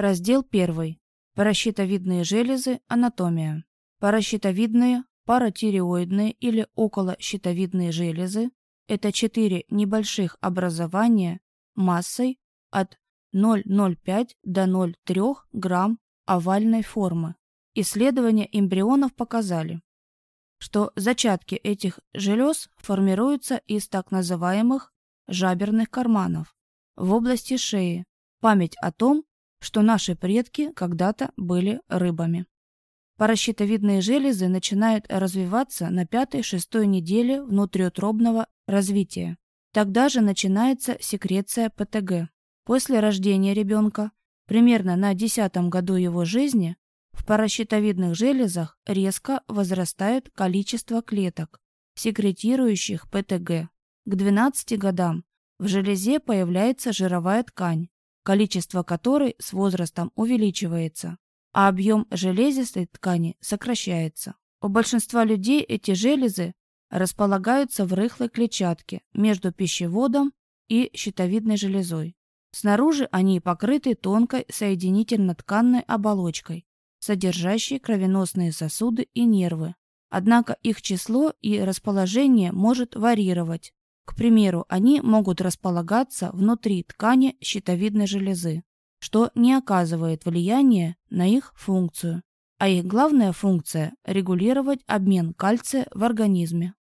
Раздел 1. Паращитовидные железы. Анатомия. Паращитовидные, паратиреоидные или околощитовидные железы – это четыре небольших образования массой от 0,05 до 0,3 грамм овальной формы. Исследования эмбрионов показали, что зачатки этих желез формируются из так называемых жаберных карманов в области шеи, память о том, что наши предки когда-то были рыбами. Паращитовидные железы начинают развиваться на пятой-шестой неделе внутриутробного развития. Тогда же начинается секреция ПТГ. После рождения ребенка, примерно на десятом году его жизни, в паращитовидных железах резко возрастает количество клеток, секретирующих ПТГ. К 12 годам в железе появляется жировая ткань, количество которой с возрастом увеличивается, а объем железистой ткани сокращается. У большинства людей эти железы располагаются в рыхлой клетчатке между пищеводом и щитовидной железой. Снаружи они покрыты тонкой соединительно-тканной оболочкой, содержащей кровеносные сосуды и нервы. Однако их число и расположение может варьировать. Примеру, они могут располагаться внутри ткани щитовидной железы, что не оказывает влияния на их функцию. А их главная функция – регулировать обмен кальция в организме.